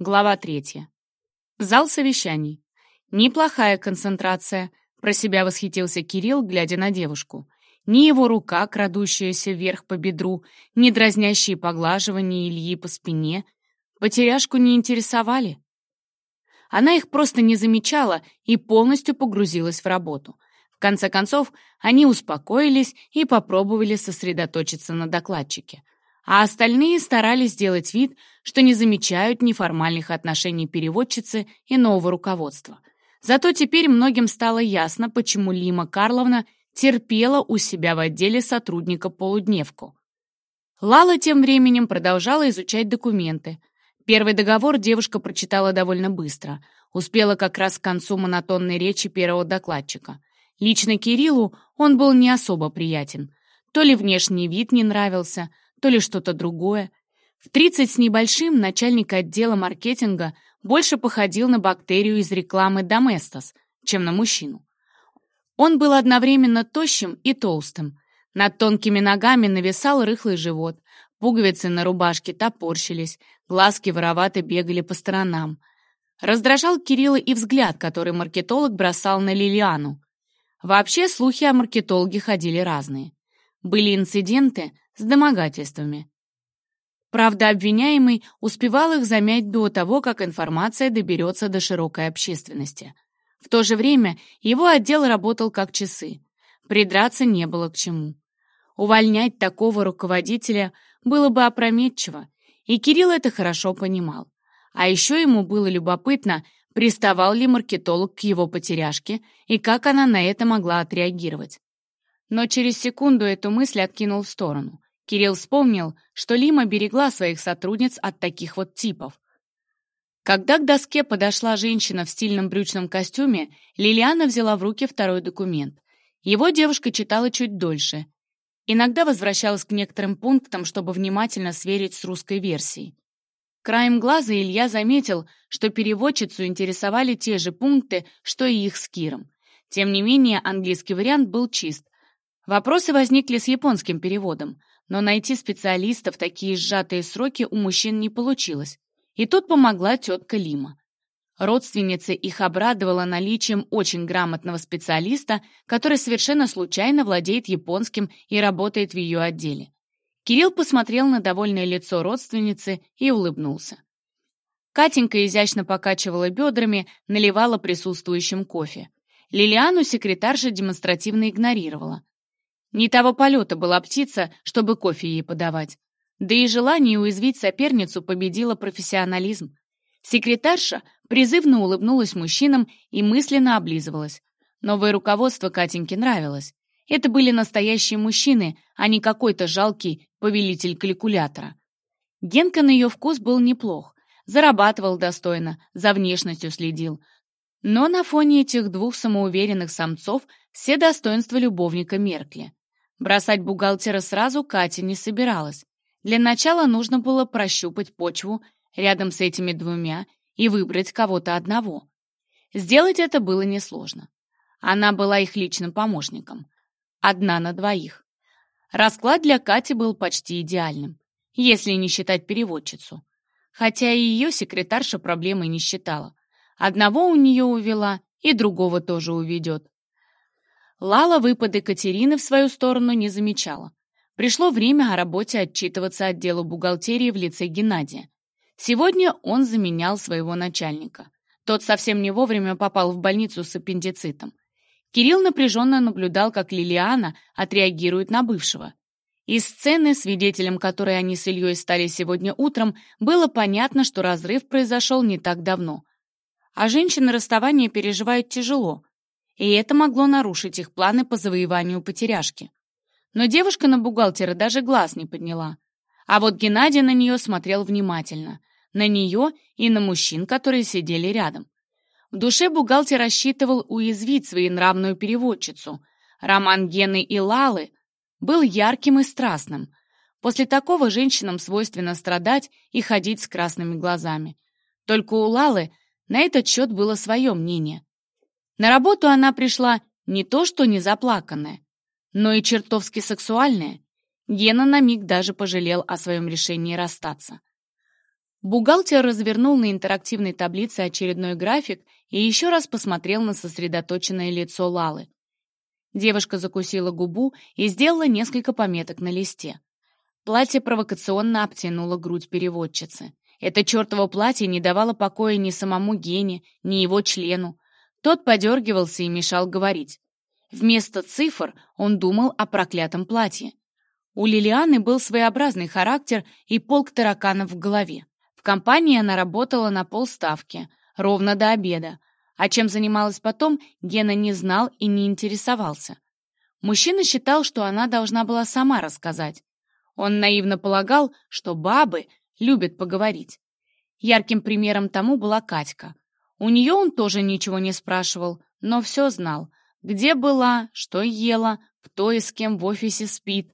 Глава третья. Зал совещаний. Неплохая концентрация, про себя восхитился Кирилл, глядя на девушку. Ни его рука, крадущаяся вверх по бедру, ни дразнящие поглаживания Ильи по спине потеряшку не интересовали. Она их просто не замечала и полностью погрузилась в работу. В конце концов, они успокоились и попробовали сосредоточиться на докладчике а остальные старались сделать вид, что не замечают неформальных отношений переводчицы и нового руководства. Зато теперь многим стало ясно, почему Лима Карловна терпела у себя в отделе сотрудника полудневку. Лала тем временем продолжала изучать документы. Первый договор девушка прочитала довольно быстро, успела как раз к концу монотонной речи первого докладчика. Лично Кириллу он был не особо приятен. То ли внешний вид не нравился, то ли что-то другое. В 30 с небольшим начальник отдела маркетинга больше походил на бактерию из рекламы Domestos, чем на мужчину. Он был одновременно тощим и толстым. Над тонкими ногами нависал рыхлый живот, пуговицы на рубашке топорщились, глазки воровато бегали по сторонам. Раздражал Кирилла и взгляд, который маркетолог бросал на Лилиану. Вообще слухи о маркетологе ходили разные. Были инциденты, с домогательствами. Правда, обвиняемый успевал их замять до того, как информация доберется до широкой общественности. В то же время его отдел работал как часы. Придраться не было к чему. Увольнять такого руководителя было бы опрометчиво, и Кирилл это хорошо понимал. А еще ему было любопытно, приставал ли маркетолог к его потеряшке и как она на это могла отреагировать. Но через секунду эту мысль откинул в сторону. Кирилл вспомнил, что Лима берегла своих сотрудниц от таких вот типов. Когда к доске подошла женщина в стильном брючном костюме, Лилиана взяла в руки второй документ. Его девушка читала чуть дольше. Иногда возвращалась к некоторым пунктам, чтобы внимательно сверить с русской версией. Краем глаза Илья заметил, что переводчицу интересовали те же пункты, что и их с Киром. Тем не менее, английский вариант был чист. Вопросы возникли с японским переводом но найти специалиста в такие сжатые сроки у мужчин не получилось. И тут помогла тетка Лима. Родственница их обрадовала наличием очень грамотного специалиста, который совершенно случайно владеет японским и работает в ее отделе. Кирилл посмотрел на довольное лицо родственницы и улыбнулся. Катенька изящно покачивала бедрами, наливала присутствующим кофе. Лилиану секретарша демонстративно игнорировала. Не того полета была птица, чтобы кофе ей подавать. Да и желание уязвить соперницу победило профессионализм. Секретарша призывно улыбнулась мужчинам и мысленно облизывалась. Новое руководство Катеньке нравилось. Это были настоящие мужчины, а не какой-то жалкий повелитель калькулятора. Генка на ее вкус был неплох. Зарабатывал достойно, за внешностью следил. Но на фоне этих двух самоуверенных самцов все достоинства любовника меркли. Бросать бухгалтера сразу Катя не собиралась. Для начала нужно было прощупать почву рядом с этими двумя и выбрать кого-то одного. Сделать это было несложно. Она была их личным помощником. Одна на двоих. Расклад для Кати был почти идеальным, если не считать переводчицу. Хотя и ее секретарша проблемой не считала. Одного у нее увела, и другого тоже уведет. Лала выпады Катерины в свою сторону не замечала. Пришло время о работе отчитываться отделу бухгалтерии в лице Геннадия. Сегодня он заменял своего начальника. Тот совсем не вовремя попал в больницу с аппендицитом. Кирилл напряженно наблюдал, как Лилиана отреагирует на бывшего. Из сцены, свидетелем которой они с Ильей стали сегодня утром, было понятно, что разрыв произошел не так давно. А женщины расставание переживают тяжело и это могло нарушить их планы по завоеванию потеряшки. Но девушка на бухгалтера даже глаз не подняла. А вот Геннадий на нее смотрел внимательно. На нее и на мужчин, которые сидели рядом. В душе бухгалтер рассчитывал уязвить своенравную переводчицу. Роман Гены и Лалы был ярким и страстным. После такого женщинам свойственно страдать и ходить с красными глазами. Только у Лалы на этот счет было свое мнение. На работу она пришла не то что не заплаканная, но и чертовски сексуальная. Гена на миг даже пожалел о своем решении расстаться. Бухгалтер развернул на интерактивной таблице очередной график и еще раз посмотрел на сосредоточенное лицо Лалы. Девушка закусила губу и сделала несколько пометок на листе. Платье провокационно обтянуло грудь переводчицы. Это чертово платье не давало покоя ни самому Гене, ни его члену. Тот подергивался и мешал говорить. Вместо цифр он думал о проклятом платье. У Лилианы был своеобразный характер и полк тараканов в голове. В компании она работала на полставки, ровно до обеда, а чем занималась потом, Гена не знал и не интересовался. Мужчина считал, что она должна была сама рассказать. Он наивно полагал, что бабы любят поговорить. Ярким примером тому была Катька. У нее он тоже ничего не спрашивал, но все знал. Где была, что ела, кто и с кем в офисе спит.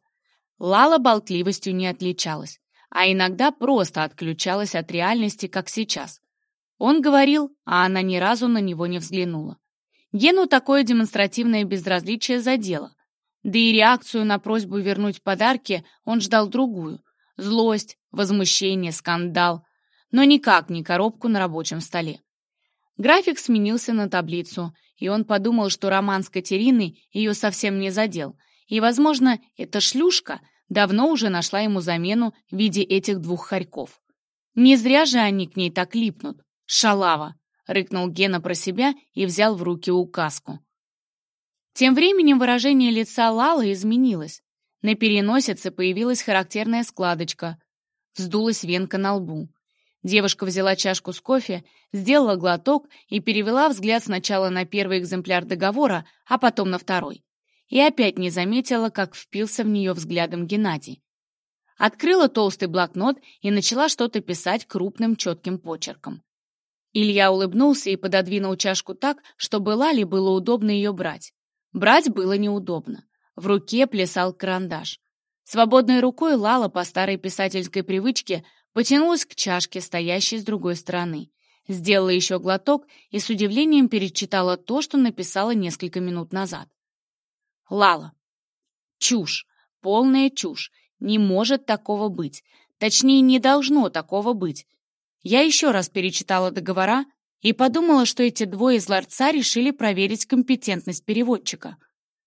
Лала болтливостью не отличалась, а иногда просто отключалась от реальности, как сейчас. Он говорил, а она ни разу на него не взглянула. Гену такое демонстративное безразличие задело. Да и реакцию на просьбу вернуть подарки он ждал другую. Злость, возмущение, скандал. Но никак не коробку на рабочем столе. График сменился на таблицу, и он подумал, что роман с Катериной ее совсем не задел. И, возможно, эта шлюшка давно уже нашла ему замену в виде этих двух хорьков. Не зря же они к ней так липнут. «Шалава!» — рыкнул Гена про себя и взял в руки указку. Тем временем выражение лица Лалы изменилось. На переносице появилась характерная складочка. Вздулась венка на лбу. Девушка взяла чашку с кофе, сделала глоток и перевела взгляд сначала на первый экземпляр договора, а потом на второй. И опять не заметила, как впился в нее взглядом Геннадий. Открыла толстый блокнот и начала что-то писать крупным четким почерком. Илья улыбнулся и пододвинул чашку так, чтобы Лале было удобно ее брать. Брать было неудобно. В руке плясал карандаш. Свободной рукой Лала по старой писательской привычке потянулась к чашке, стоящей с другой стороны. Сделала еще глоток и с удивлением перечитала то, что написала несколько минут назад. Лала. Чушь. Полная чушь. Не может такого быть. Точнее, не должно такого быть. Я еще раз перечитала договора и подумала, что эти двое из ларца решили проверить компетентность переводчика.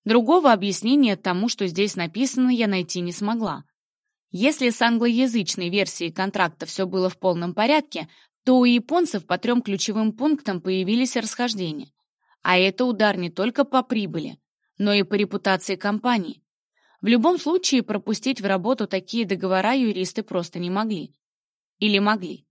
Другого объяснения тому, что здесь написано, я найти не смогла. Если с англоязычной версией контракта все было в полном порядке, то у японцев по трем ключевым пунктам появились расхождения. А это удар не только по прибыли, но и по репутации компании. В любом случае пропустить в работу такие договора юристы просто не могли. Или могли.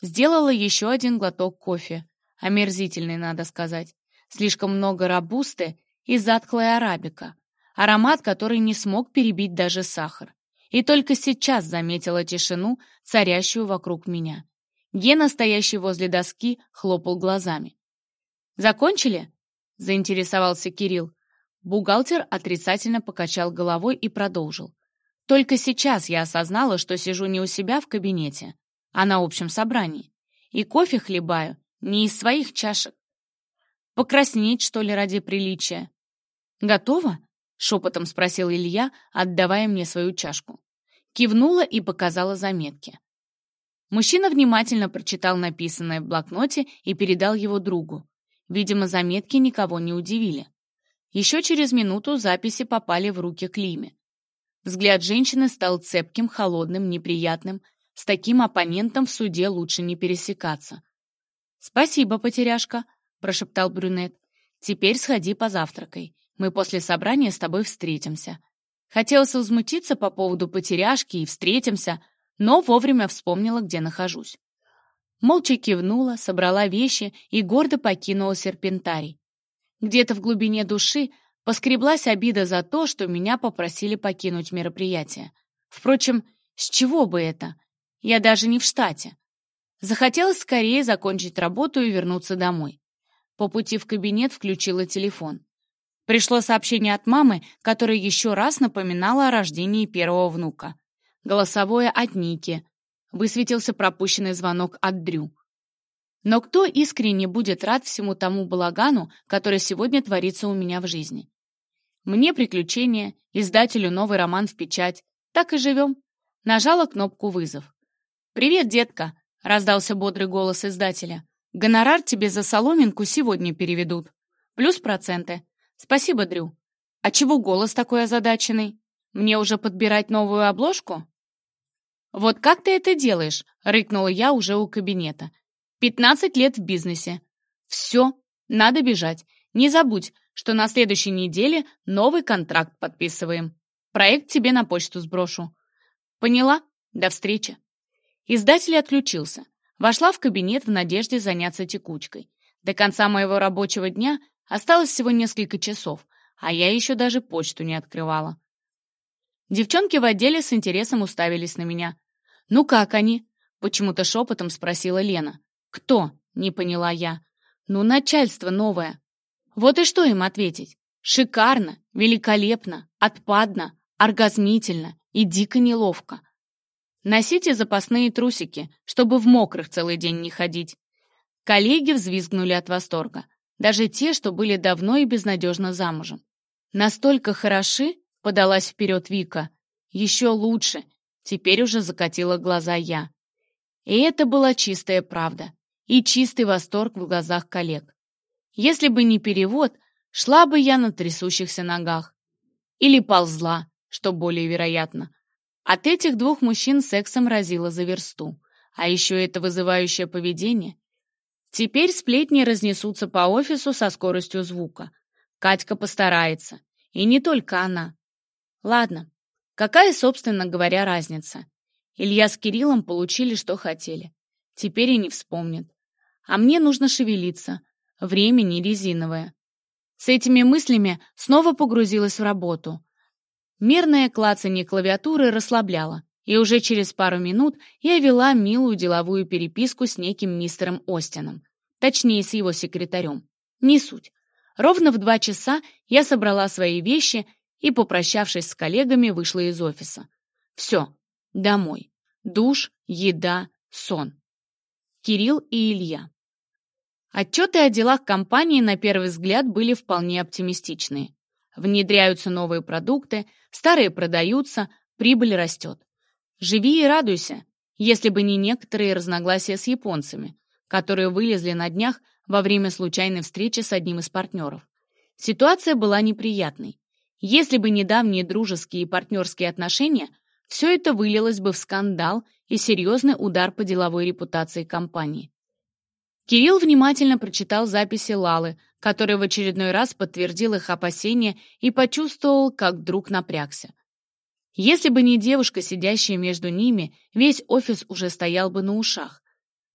Сделала еще один глоток кофе. Омерзительный, надо сказать. Слишком много рабусты и затхлая арабика. Аромат, который не смог перебить даже сахар. И только сейчас заметила тишину, царящую вокруг меня. Гена, стоящий возле доски, хлопал глазами. «Закончили?» — заинтересовался Кирилл. Бухгалтер отрицательно покачал головой и продолжил. «Только сейчас я осознала, что сижу не у себя в кабинете, а на общем собрании. И кофе хлебаю не из своих чашек. Покраснеть, что ли, ради приличия? Готово? Шепотом спросил Илья, отдавая мне свою чашку. Кивнула и показала заметки. Мужчина внимательно прочитал написанное в блокноте и передал его другу. Видимо, заметки никого не удивили. Еще через минуту записи попали в руки Климе. Взгляд женщины стал цепким, холодным, неприятным, с таким оппонентом в суде лучше не пересекаться. «Спасибо, потеряшка», — прошептал брюнет. «Теперь сходи позавтракай. Мы после собрания с тобой встретимся». Хотелось возмутиться по поводу потеряшки и встретимся, но вовремя вспомнила, где нахожусь. Молча кивнула, собрала вещи и гордо покинула серпентарий. Где-то в глубине души поскреблась обида за то, что меня попросили покинуть мероприятие. Впрочем, с чего бы это? Я даже не в штате. Захотелось скорее закончить работу и вернуться домой. По пути в кабинет включила телефон. Пришло сообщение от мамы, которая еще раз напоминала о рождении первого внука. Голосовое от Ники. Высветился пропущенный звонок от Дрю. Но кто искренне будет рад всему тому балагану, который сегодня творится у меня в жизни? Мне приключения, издателю новый роман в печать. Так и живем. Нажала кнопку «Вызов». «Привет, детка!» раздался бодрый голос издателя. «Гонорар тебе за соломинку сегодня переведут. Плюс проценты. Спасибо, Дрю. А чего голос такой озадаченный? Мне уже подбирать новую обложку?» «Вот как ты это делаешь?» — рыкнула я уже у кабинета. «Пятнадцать лет в бизнесе. Все, надо бежать. Не забудь, что на следующей неделе новый контракт подписываем. Проект тебе на почту сброшу. Поняла? До встречи. Издатель отключился. Вошла в кабинет в надежде заняться текучкой. До конца моего рабочего дня осталось всего несколько часов, а я еще даже почту не открывала. Девчонки в отделе с интересом уставились на меня. «Ну как они?» — почему-то шепотом спросила Лена. «Кто?» — не поняла я. «Ну, начальство новое». Вот и что им ответить? Шикарно, великолепно, отпадно, оргазмительно и дико неловко. Носите запасные трусики, чтобы в мокрых целый день не ходить. Коллеги взвизгнули от восторга. Даже те, что были давно и безнадежно замужем. Настолько хороши, подалась вперед Вика. Еще лучше. Теперь уже закатила глаза я. И это была чистая правда. И чистый восторг в глазах коллег. Если бы не перевод, шла бы я на трясущихся ногах. Или ползла, что более вероятно. От этих двух мужчин сексом разило за версту. А еще это вызывающее поведение. Теперь сплетни разнесутся по офису со скоростью звука. Катька постарается. И не только она. Ладно, какая, собственно говоря, разница? Илья с Кириллом получили, что хотели. Теперь и не вспомнят. А мне нужно шевелиться. Время не резиновое. С этими мыслями снова погрузилась в работу. Мерное клацанье клавиатуры расслабляло, и уже через пару минут я вела милую деловую переписку с неким мистером Остином. Точнее, с его секретарем. Не суть. Ровно в два часа я собрала свои вещи и, попрощавшись с коллегами, вышла из офиса. Все, домой. Душ, еда, сон. Кирилл и Илья. Отчеты о делах компании на первый взгляд были вполне оптимистичные. Внедряются новые продукты, старые продаются, прибыль растет. Живи и радуйся, если бы не некоторые разногласия с японцами, которые вылезли на днях во время случайной встречи с одним из партнеров. Ситуация была неприятной. Если бы недавние дружеские и партнерские отношения, все это вылилось бы в скандал и серьезный удар по деловой репутации компании. Кирилл внимательно прочитал записи Лалы, который в очередной раз подтвердил их опасения и почувствовал, как друг напрягся. Если бы не девушка, сидящая между ними, весь офис уже стоял бы на ушах.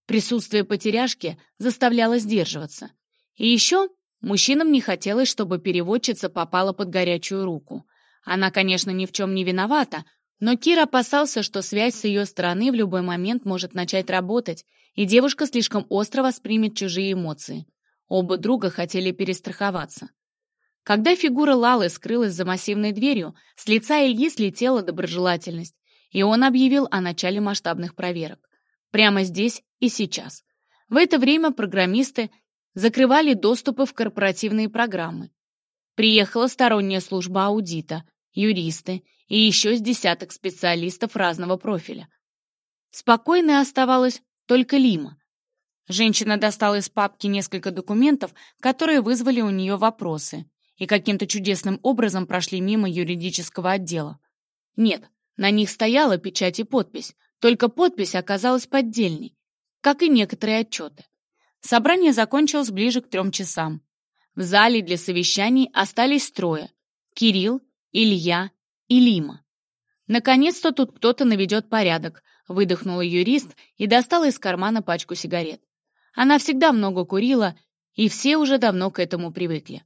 Присутствие потеряшки заставляло сдерживаться. И еще мужчинам не хотелось, чтобы переводчица попала под горячую руку. Она, конечно, ни в чем не виновата, но Кир опасался, что связь с ее стороны в любой момент может начать работать, и девушка слишком остро воспримет чужие эмоции. Оба друга хотели перестраховаться. Когда фигура Лалы скрылась за массивной дверью, с лица Ильи слетела доброжелательность, и он объявил о начале масштабных проверок. Прямо здесь и сейчас. В это время программисты закрывали доступы в корпоративные программы. Приехала сторонняя служба аудита, юристы и еще с десяток специалистов разного профиля. Спокойной оставалась только Лима, Женщина достала из папки несколько документов, которые вызвали у нее вопросы и каким-то чудесным образом прошли мимо юридического отдела. Нет, на них стояла печать и подпись, только подпись оказалась поддельной, как и некоторые отчеты. Собрание закончилось ближе к трем часам. В зале для совещаний остались трое — Кирилл, Илья и Лима. Наконец-то тут кто-то наведет порядок, выдохнула юрист и достала из кармана пачку сигарет. Она всегда много курила, и все уже давно к этому привыкли.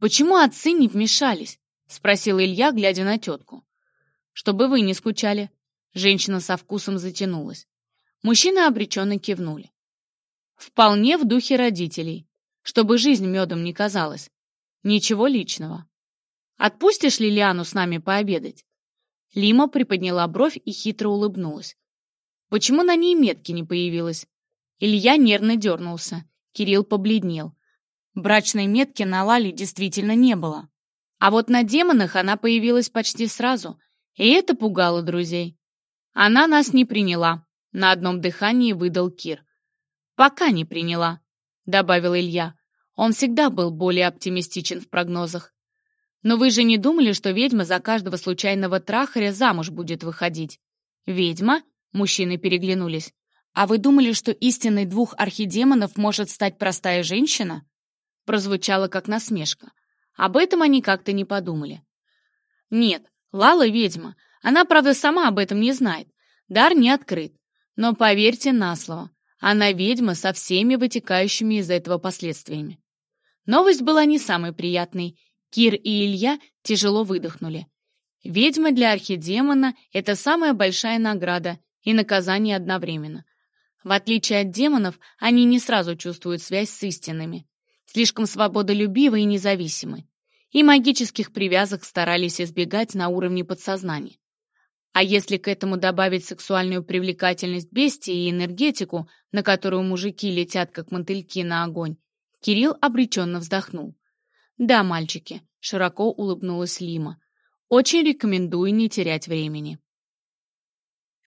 «Почему отцы не вмешались?» — спросил Илья, глядя на тетку. «Чтобы вы не скучали». Женщина со вкусом затянулась. Мужчины обреченно кивнули. «Вполне в духе родителей, чтобы жизнь медом не казалась. Ничего личного. Отпустишь Лилиану с нами пообедать?» Лима приподняла бровь и хитро улыбнулась. «Почему на ней метки не появилось?» Илья нервно дернулся. Кирилл побледнел. Брачной метки на Лале действительно не было. А вот на демонах она появилась почти сразу, и это пугало друзей. Она нас не приняла, На одном дыхании выдал Кир. «Пока не приняла», — добавил Илья. Он всегда был более оптимистичен в прогнозах. «Но вы же не думали, что ведьма за каждого случайного трахаря замуж будет выходить?» «Ведьма?» — мужчины переглянулись. «А вы думали, что истиной двух архидемонов может стать простая женщина?» Прозвучало как насмешка. Об этом они как-то не подумали. «Нет, Лала ведьма. Она, правда, сама об этом не знает. Дар не открыт. Но поверьте на слово, она ведьма со всеми вытекающими из этого последствиями. Новость была не самой приятной. Кир и Илья тяжело выдохнули. Ведьма для архидемона — это самая большая награда и наказание одновременно. В отличие от демонов, они не сразу чувствуют связь с истинными. Слишком свободолюбивы и независимы. И магических привязок старались избегать на уровне подсознания. А если к этому добавить сексуальную привлекательность бестии и энергетику, на которую мужики летят как мотыльки на огонь, Кирилл обреченно вздохнул. «Да, мальчики», — широко улыбнулась Лима. «Очень рекомендую не терять времени».